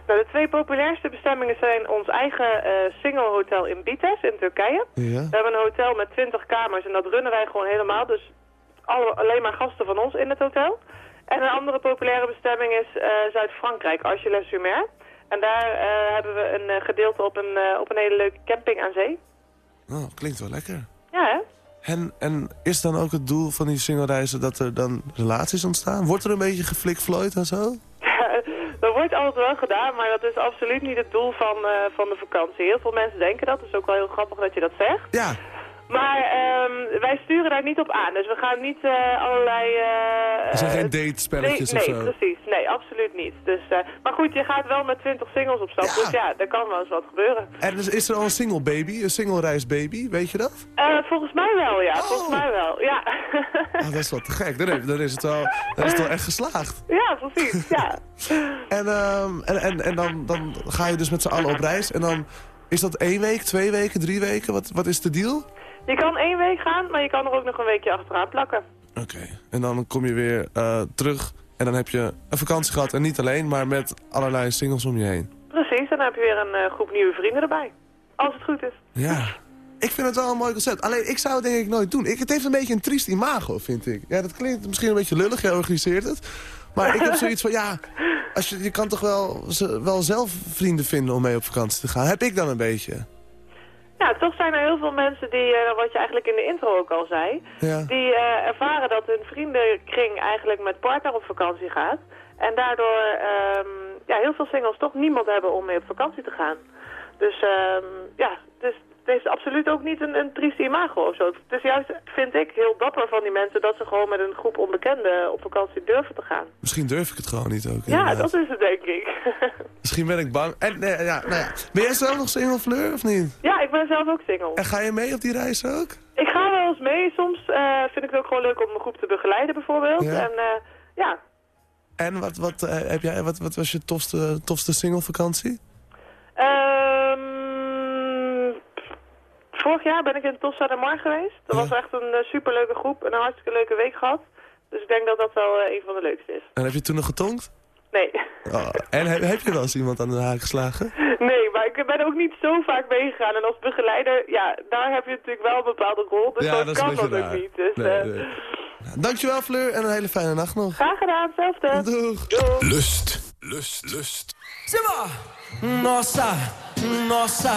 Nou, de twee populairste bestemmingen zijn ons eigen eh single hotel in Bites in Turkije. Ja. We hebben een hotel met 20 kamers en dat runnen wij gewoon helemaal. Dus alle, alleen maar gasten van ons in het hotel. En een andere populaire bestemming is eh, Zuid-Frankrijk, Argelès-sur-Mer. En daar eh, hebben we een eh, gedeelte op een, eh, op een hele leuke camping aan zee. Oh, klinkt wel lekker. Ja, hè? En, en is dan ook het doel van die single-reizen dat er dan relaties ontstaan? Wordt er een beetje geflikvlooid en zo? <laughs> dat wordt altijd wel gedaan, maar dat is absoluut niet het doel van, van de vakantie. Heel veel mensen denken dat, is ook wel heel grappig dat je dat zegt. Ja. Maar ehm, wij sturen daar niet op aan, dus we gaan niet eh, allerlei... eh, Er zijn geen eh, datespelletjes nee, of nee, zo? precies. Nee, absoluut niet. Dus, maar goed, je gaat wel met 20 singles op stap, dus ja, er kan wel eens wat gebeuren. En is, is er al een single baby, een single reis baby, weet je dat? Volgens mij wel, ja. Oh. Volgens mij wel, ja. Ah, dat is wel te gek, dan, is- dan is het wel, dan is het wel echt geslaagd. ja, precies, ja. <laughs> En, ehm, en, en, en dan, dan ga je dus met z'n allen op reis en dan is dat één week, twee weken, drie weken? Wat, wat is de deal? Je kan één week gaan, maar je kan er ook nog een weekje achteraan plakken. Oké. En dan kom je weer eh, terug en dan heb je een vakantie gehad en niet alleen, maar met allerlei singles om je heen. Precies, en dan heb je weer een eh, groep nieuwe vrienden erbij. Als het goed is. Ja. Ik vind het wel een mooi concept. Alleen, ik zou het denk ik nooit doen. Ik, het heeft een beetje een triest imago, vind ik. Ja, dat klinkt misschien een beetje lullig. Jij organiseert het. Maar ik heb <laughs> zoiets van, ja... Als je, je kan toch wel, wel zelf vrienden vinden om mee op vakantie te gaan. Heb ik dan een beetje. Ja, toch zijn er heel veel mensen die, eh, wat je eigenlijk in de intro ook al zei, Ja. die eh, ervaren dat hun vriendenkring eigenlijk met partner op vakantie gaat. En daardoor ehm, ja, heel veel singles toch niemand hebben om mee op vakantie te gaan. Dus ehm, ja, dus het heeft absoluut ook niet een, een trieste imago of zo. Het is juist, vind ik, heel dapper van die mensen dat ze gewoon met een groep onbekenden op vakantie durven te gaan. Misschien durf ik het gewoon niet ook. Ja, inderdaad. dat is het denk ik. <laughs> Misschien ben ik bang. En, nee, ja, nou ja. Ben jij zelf nog single Fleur of niet? ja, ik ben zelf ook single. En ga je mee op die reis ook? Ik ga wel eens mee. Soms eh, vind ik het ook gewoon leuk om een groep te begeleiden bijvoorbeeld. Ja. En eh, ja, En wat, wat, eh, heb jij, wat, wat was je tofste, tofste single vakantie? Ehm, vorig jaar ben ik in Tossa de Mar geweest. Dat was echt een eh, superleuke groep en een hartstikke leuke week gehad. Dus ik denk dat dat wel eh, een van de leukste is. En heb je toen nog getonkt? Nee. Oh, en heb, heb je wel eens iemand aan de haak geslagen? nee, maar ik ben ook niet zo vaak meegegaan. En als begeleider, ja, daar heb je natuurlijk wel een bepaalde rol. Dus Ja, dat kan dat ook niet. Dus, Nee, eh, nee. Dankjewel Fleur en een hele fijne nacht nog. Graag gedaan, hetzelfde. Doeg. Lust, lust, lust. Nossa, nossa,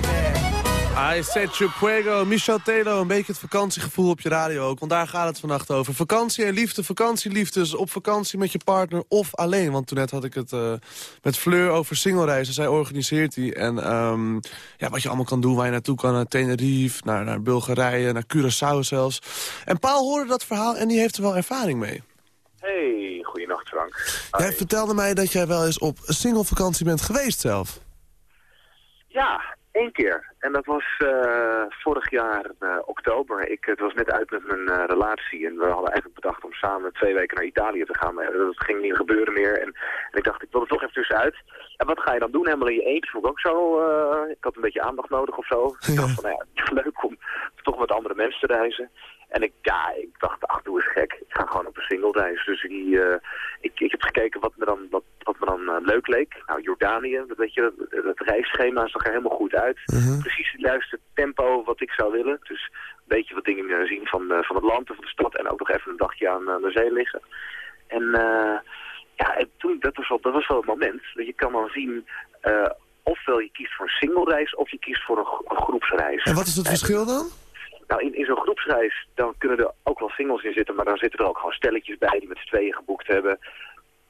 I set you fuego, Michel Telo, een beetje het vakantiegevoel op je radio ook. Want daar gaat het vannacht over. Vakantie en liefde, vakantieliefdes, op vakantie met je partner of alleen. Want toen net had ik het eh, met Fleur over singlereizen. Zij organiseert die. En ehm, ja, wat je allemaal kan doen, waar je naartoe kan. Naar Tenerife, naar, naar Bulgarije, naar Curaçao zelfs. En Paul hoorde dat verhaal en die heeft er wel ervaring mee. Hey, goeienacht Frank. Jij vertelde mij dat jij wel eens op een single vakantie bent geweest zelf. Ja, één keer. En dat was eh, vorig jaar eh, oktober. Ik, het was net uit met mijn eh, relatie en we hadden eigenlijk bedacht om samen twee weken naar Italië te gaan. Maar dat ging niet gebeuren meer. En, en ik dacht, ik wil er toch even tussenuit. En wat ga je dan doen? Helemaal in je eentje vond ik ook zo... ik had een beetje aandacht nodig of zo. Ik dacht van, nou ja, het is <laughs> leuk om toch met andere mensen te reizen. En ik, ja, ik dacht, ach, doe eens gek. Ik ga gewoon op een single reis. Dus die, eh, ik, ik heb gekeken wat me dan, wat, wat me dan eh, leuk leek. Nou, Jordanië, dat weet je, het, reisschema zag er helemaal goed uit. Precies het juiste tempo wat ik zou willen. Dus een beetje wat dingen zien van, eh, van het land en van de stad. En ook nog even een dagje aan, aan de zee liggen. En ja, en toen, dat, was wel, dat was wel het moment. Dat je kan dan zien... ofwel je kiest voor een single reis of je kiest voor een groepsreis. En wat is het verschil dan? Nou, in, in zo'n groepsreis, dan kunnen er ook wel singles in zitten, maar dan zitten er ook gewoon stelletjes bij die met z'n tweeën geboekt hebben.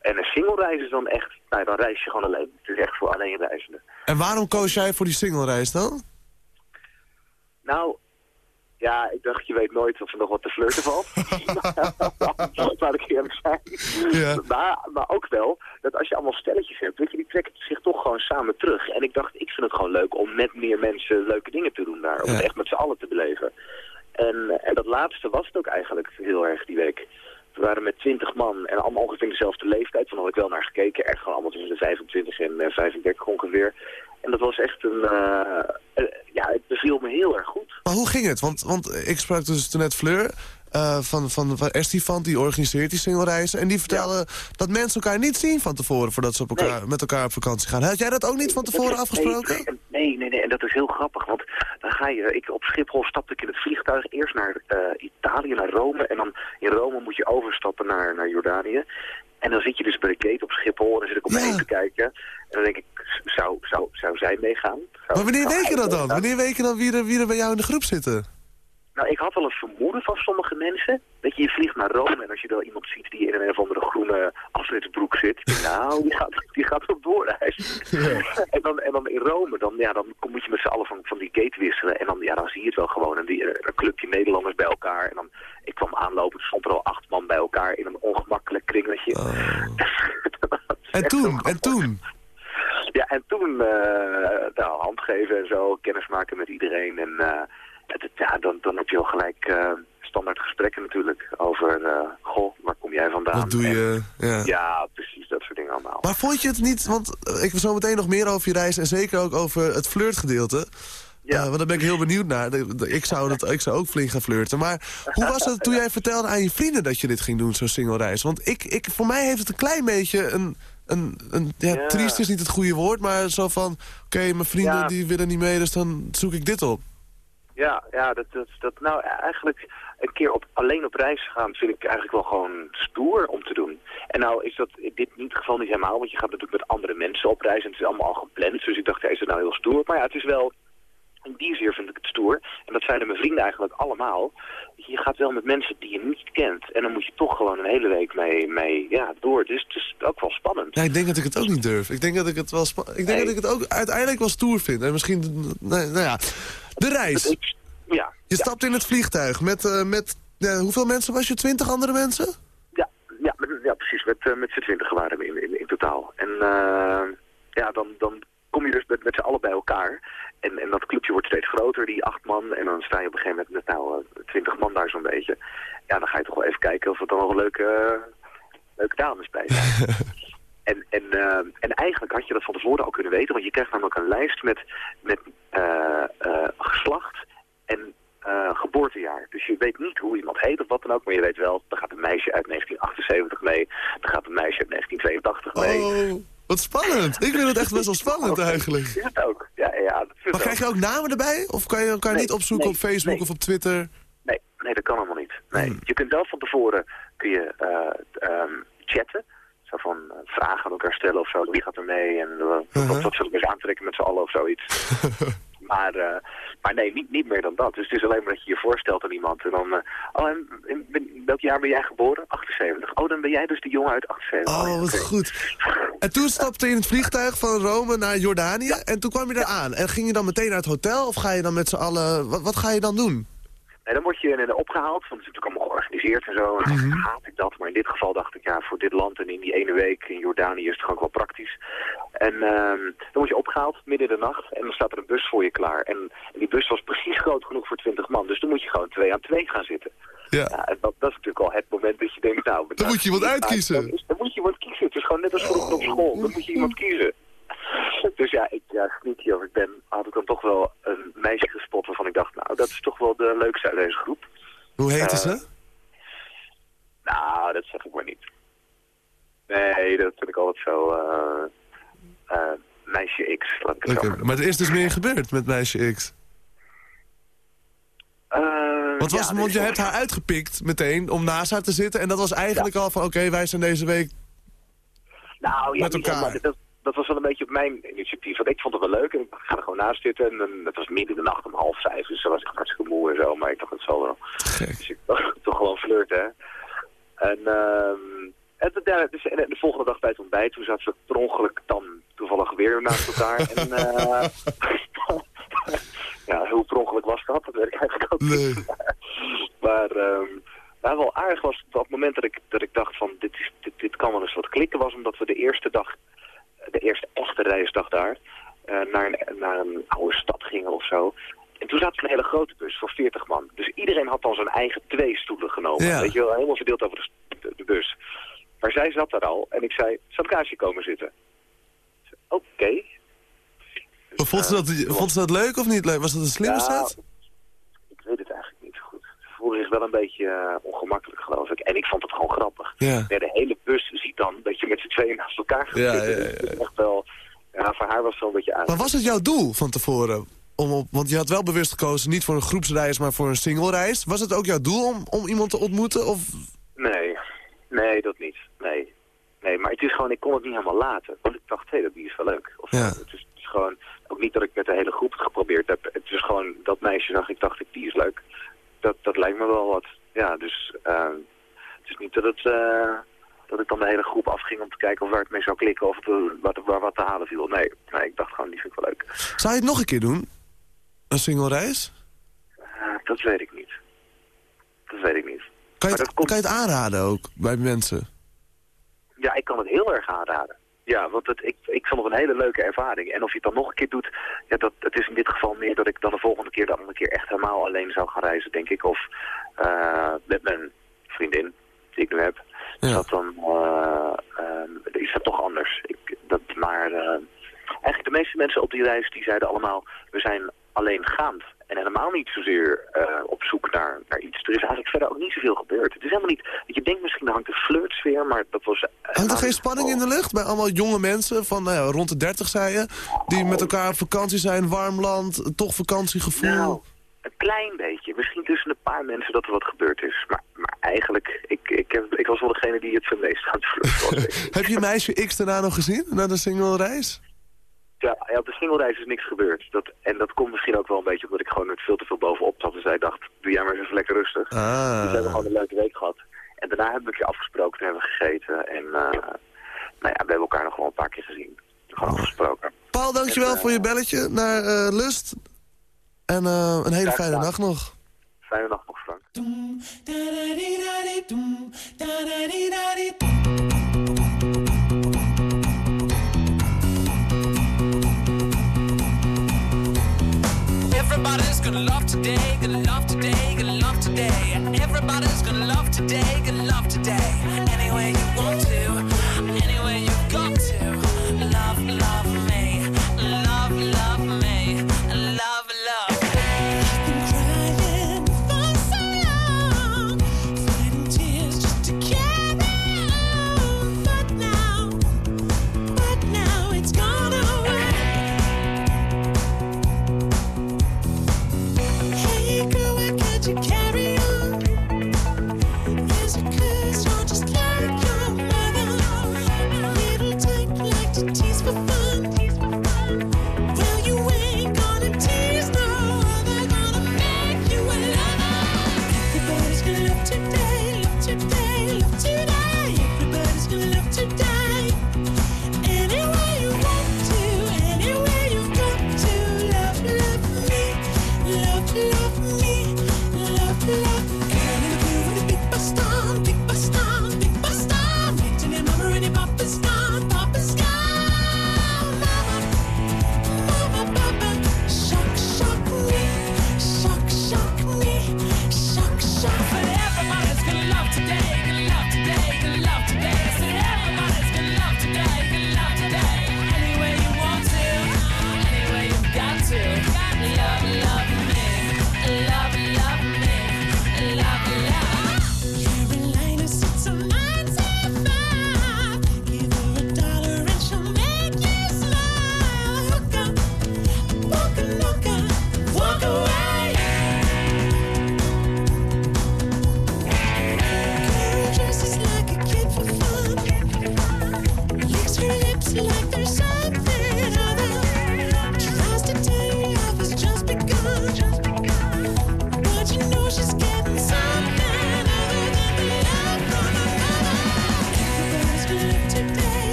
En een single reis is dan echt, nou, dan reis je gewoon alleen. Het is echt voor alleenreizenden. En waarom koos jij voor die single reis dan? Nou, ja, ik dacht, je weet nooit of er nog wat te flirten valt. <laughs> Laat ik eerlijk zijn. Ja. Maar, maar ook wel, dat als je allemaal stelletjes hebt, weet je, die trekken zich toch gewoon samen terug. En ik dacht, ik vind het gewoon leuk om met meer mensen leuke dingen te doen daar. Om het echt met z'n allen te beleven. En, en dat laatste was het ook eigenlijk heel erg die week. We waren met twintig man en allemaal ongeveer dezelfde leeftijd. Van had ik wel naar gekeken. Echt gewoon allemaal tussen de 25 en eh, 35 ongeveer. En dat was echt een... eh, eh, ja, het beviel me heel erg goed. Maar hoe ging het? Want, want ik sprak dus toen net Fleur eh, van, van, van Estifant, die organiseert die singlereizen. En die vertelde dat mensen elkaar niet zien van tevoren voordat ze op elkaar, met elkaar op vakantie gaan. Had jij dat ook niet van tevoren afgesproken? Nee, nee, nee, en dat is heel grappig, want dan ga je, ik, op Schiphol stapte ik in het vliegtuig eerst naar eh, Italië, naar Rome, en dan in Rome moet je overstappen naar, naar Jordanië. En dan zit je dus bij de gate op Schiphol en dan zit ik om me heen te kijken. En dan denk ik, zou, zou, zou zij meegaan? Zou- Maar wanneer weet je dat dan? Wanneer weet je dan wie er, wie er bij jou in de groep zitten? Nou, ik had wel een vermoeden van sommige mensen. Dat je, je vliegt naar Rome en als je dan iemand ziet die in een of andere groene afritsbroek zit. Nou, die gaat, die gaat op doorreis. en, dan, en dan in Rome, dan, ja, dan moet je met z'n allen van, van die gate wisselen. En dan, ja, dan zie je het wel gewoon. En die, eh, een clubje Nederlanders bij elkaar. En dan, ik kwam aanlopen, stond er al acht man bij elkaar in een ongemakkelijk kringetje. <laughs> En toen, en toen? Ja, en toen eh nou, hand geven en zo, kennis maken met iedereen. En eh, het, ja, dan, dan heb je al gelijk eh, standaard gesprekken natuurlijk over, eh, goh, waar kom jij vandaan? Wat doe je? En- Ja. ja, precies, dat soort dingen allemaal. Maar vond je het niet, want eh, ik wil zo meteen nog meer over je reis... en zeker ook over het flirtgedeelte. Ja. want daar ben ik heel benieuwd naar. Ik zou, dat, ik zou ook flink gaan flirten. Maar hoe was het <laughs> toen jij vertelde aan je vrienden dat je dit ging doen, zo'n single reis? Want ik, ik, voor mij heeft het een klein beetje een... een, een ja, Ja. triest is niet het goede woord, maar zo van... Oké, mijn vrienden Ja. die willen niet mee, dus dan zoek ik dit op. Ja, ja dat, dat, dat, nou eigenlijk een keer op, alleen op reis gaan vind ik eigenlijk wel gewoon stoer om te doen. En nou is dat in dit niet, geval niet helemaal, want je gaat natuurlijk met andere mensen op reis en het is allemaal al gepland. Dus ik dacht, ja, is het nou heel stoer? Maar ja, het is wel, in die zin vind ik het stoer. En dat zeiden mijn vrienden eigenlijk allemaal. Je gaat wel met mensen die je niet kent. En dan moet je toch gewoon een hele week mee, mee ja, door. Dus het is ook wel spannend. Ja, ik denk dat ik het ook niet durf. Ik denk dat ik het wel Ik denk dat ik het ook uiteindelijk wel stoer vind. En misschien, nou ja, de reis. Ja. Je stapt in het vliegtuig met, eh, met hoeveel mensen was je? Twintig andere mensen? Ja, ja, ja precies. Met, eh, met z'n twintig waren we in, in, in totaal. En eh, ja, dan, dan kom je dus met, met z'n allen bij elkaar. En, en dat clubje wordt steeds groter, die acht man. En dan sta je op een gegeven moment met nou eh, twintig man daar zo'n beetje. Ja, dan ga je toch wel even kijken of er dan nog leuke, eh, leuke dames bij zijn. En, en, eh, en eigenlijk had je dat van tevoren al kunnen weten, want je krijgt namelijk een lijst met, met geslacht en geboortejaar. Dus je weet niet hoe iemand heet of wat dan ook, maar je weet wel, er gaat een meisje uit 1978 mee, er gaat een meisje uit 1982 mee. Oh, wat spannend. Ik vind het echt best wel spannend eigenlijk. Is het ook? Ja, ja. Dat Maar krijg je ook namen erbij? Of kan je, kan je Nee, niet opzoeken nee, op Facebook nee. of op Twitter? Nee, nee, dat kan allemaal niet. Nee. Hmm. Je kunt wel van tevoren kun je, eh, ehm, chatten. Zo van eh, vragen aan elkaar stellen of zo. Wie gaat er mee en eh, Uh-huh. wat, wat zullen we eens aantrekken met z'n allen of zoiets. <laughs> maar, eh, maar nee, niet, niet meer dan dat. Dus het is alleen maar dat je je voorstelt aan iemand. En dan, eh, oh, en, in, in welk jaar ben jij geboren? 78. Oh, dan ben jij dus de jongen uit 78. Oh, wat goed. En toen stapte je in het vliegtuig van Rome naar Jordanië. En toen kwam je daar aan. En ging je dan meteen naar het hotel? Of ga je dan met z'n allen... Wat, wat ga je dan doen? Nee, dan word je in, opgehaald, want het is natuurlijk allemaal georganiseerd en zo. En dan haat ik dat, maar in dit geval dacht ik, ja, voor dit land en in die ene week in Jordanië is het gewoon wel praktisch. En ehm, dan word je opgehaald midden in de nacht en dan staat er een bus voor je klaar. En, en die bus was precies groot genoeg voor 20 man, dus dan moet je gewoon twee aan twee gaan zitten. Ja. en dat, dat is natuurlijk al het moment dat je denkt, nou... Dan moet je iemand uitkiezen. Dan, is- dan moet je iemand kiezen. Het is gewoon net als vroeger op school. Dan moet je iemand kiezen. <laughs> Dus ja, ik ja, hier. Ik ben, had ik dan toch wel een meisje gespot waarvan ik dacht, nou, dat is toch wel de leukste uit deze groep. Hoe heette Eh, ze? Nou, dat zeg ik maar niet. Nee, dat vind ik altijd zo... eh eh, meisje X, laat ik het zo maar er is dus meer gebeurd met meisje X. Eh, Want, was, ja, want je hebt haar uitgepikt meteen om naast haar te zitten. En dat was eigenlijk al van, oké, wij zijn deze week... Nou ja, met niet elkaar. dat, dat was wel een beetje op mijn initiatief. Want ik vond het wel leuk en ik ga er gewoon naast zitten. En dan, het was midden in de nacht om half vijf, dus dan was ik hartstikke moe en zo. Maar ik dacht, het zal wel. Dus ik dacht, <laughs> toch gewoon flirten, hè. En, ehm en, de, dus, en de volgende dag bij het ontbijt, toen zaten we per ongeluk dan toevallig weer naast elkaar. <laughs> en, eh <laughs> ja, hoe per ongeluk was dat? Dat weet ik eigenlijk ook niet. Maar ehm nou, wel aardig was op dat moment dat ik, dat ik dacht van dit, is, dit, dit kan wel eens wat klikken was. Omdat we de eerste dag, de eerste echte reisdag daar, eh, naar, een, naar een oude stad gingen of zo. En toen zaten in een hele grote bus voor 40 man. Dus iedereen had dan zijn eigen twee stoelen genomen. Ja. Weet je wel, helemaal verdeeld over de, de, bus. Maar zij zat daar al en ik zei, zal ik naast je komen zitten? Oké. Maar Vond ze, dat, vond ze dat leuk of niet leuk? Was dat een slimme Ja? Ik weet het eigenlijk niet zo goed. Ze voelde zich wel een beetje eh, ongemakkelijk, geloof ik. En ik vond het gewoon grappig. Ja. de hele bus ziet dan dat je met z'n tweeën naast elkaar gaat Ja, zitten. ja, Dus is echt wel... Ja, voor haar was het wel een beetje uit. Maar was het jouw doel van tevoren? Om op, want je had wel bewust gekozen, niet voor een groepsreis, maar voor een single reis. Was het ook jouw doel om, om iemand te ontmoeten? Of... Nee, nee, dat niet. Nee. Nee, maar het is gewoon, ik kon het niet helemaal laten. Want ik dacht, hé, dat die is wel leuk. Of, Ja. het, is, het is gewoon, ook niet dat ik met de hele groep het geprobeerd heb. Het is gewoon, dat meisje zag ik, dacht ik, die is leuk. Dat, dat lijkt me wel wat. Ja, dus eh, het is niet dat, het, eh, dat ik dan de hele groep afging om te kijken of waar het mee zou klikken of wat, waar wat te halen viel. Nee, nee, ik dacht gewoon, die vind ik wel leuk. Zou je het nog een keer doen? Een single reis? Eh, dat weet ik niet. Dat weet ik niet. Kan je, kan je het aanraden ook bij mensen? Ja, ik kan het heel erg aanraden. Ja, want het, ik, ik vond het een hele leuke ervaring. En of je het dan nog een keer doet, ja, dat, het is in dit geval meer dat ik dan de volgende keer de andere keer echt helemaal alleen zou gaan reizen, denk ik. Of eh, met mijn vriendin, die ik nu heb. Is dat dan, eh, ehm, is dat toch anders. Ik, dat, maar eh, eigenlijk de meeste mensen op die reis, die zeiden allemaal, we zijn alleen gaand. En helemaal niet zozeer eh, op zoek naar, naar iets. Er is eigenlijk verder ook niet zoveel gebeurd. Het is helemaal niet... Je denkt misschien, er hangt een flirtsfeer, maar dat was... Hangt er geen spanning in de lucht bij allemaal jonge mensen van nou rond de 30 zei je, die met elkaar op vakantie zijn, warm land, toch vakantiegevoel? Nou, een klein beetje. Misschien tussen een paar mensen dat er wat gebeurd is. Maar, maar eigenlijk, ik, ik, heb, ik was wel degene die het meest aan het flirten was. <laughs> Heb je meisje X daarna nog gezien, na de single reis? Ja, ja, op de singelreis is niks gebeurd. Dat, en dat komt misschien ook wel een beetje omdat ik gewoon er veel te veel bovenop zat. Dus zij dacht, doe jij maar eens even lekker rustig. Ah. Dus we hebben gewoon een leuke week gehad. En daarna hebben we een keer afgesproken, toen hebben we gegeten. En eh, nou ja, we hebben elkaar nog wel een paar keer gezien. Gewoon afgesproken. Paul, dankjewel En, eh, voor je belletje naar eh, Lust. En eh, een hele fijne gedaan. nacht nog. Fijne nacht nog, Frank. Gonna love today, gonna love today, gonna love today. Everybody's gonna love today, gonna love today. Any way you want to,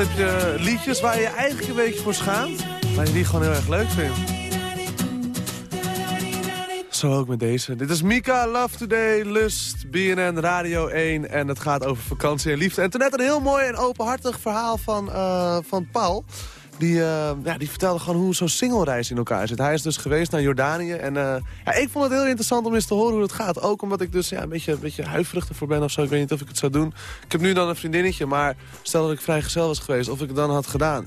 heb je liedjes waar je eigenlijk een beetje voor schaamt, maar je die gewoon heel erg leuk vindt. Zo ook met deze. Dit is Mika, Love Today, Lust, BNN, Radio 1. En het gaat over vakantie en liefde. En toen net een heel mooi en openhartig verhaal van, eh, van Paul. Die, eh, ja, die vertelde gewoon hoe zo'n single-reis in elkaar zit. Hij is dus geweest naar Jordanië. En eh, ja, ik vond het heel interessant om eens te horen hoe het gaat. Ook omdat ik dus ja, een, beetje, een beetje huiverig ervoor ben of zo. Ik weet niet of ik het zou doen. Ik heb nu dan een vriendinnetje, maar stel dat ik vrijgezel was geweest... of ik het dan had gedaan.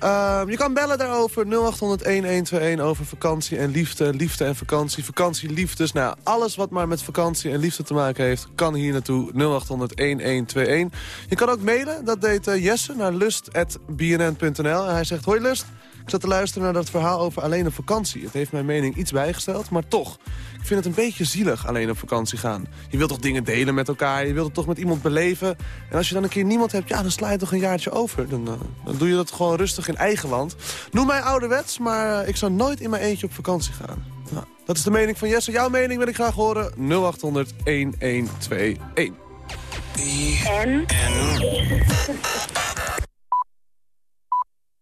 Ehm, je kan bellen daarover 0800-1121 over vakantie en liefde, liefde en vakantie, vakantie, liefdes. Nou, alles wat maar met vakantie en liefde te maken heeft, kan hier naartoe 0800-1121. Je kan ook mailen, dat deed eh, Jesse naar lust.bnn.nl. En hij zegt, hoi Lust, ik zat te luisteren naar dat verhaal over alleen op vakantie. Het heeft mijn mening iets bijgesteld, maar toch. Ik vind het een beetje zielig alleen op vakantie gaan. Je wilt toch dingen delen met elkaar, je wilt het toch met iemand beleven. En als je dan een keer niemand hebt, ja, dan sla je toch een jaartje over. Dan, eh, dan doe je dat gewoon rustig in eigen land. Noem mij ouderwets, maar eh, ik zou nooit in mijn eentje op vakantie gaan. Nou, dat is de mening van Jesse. Jouw mening wil ik graag horen. 0800 1121. En? <laughs>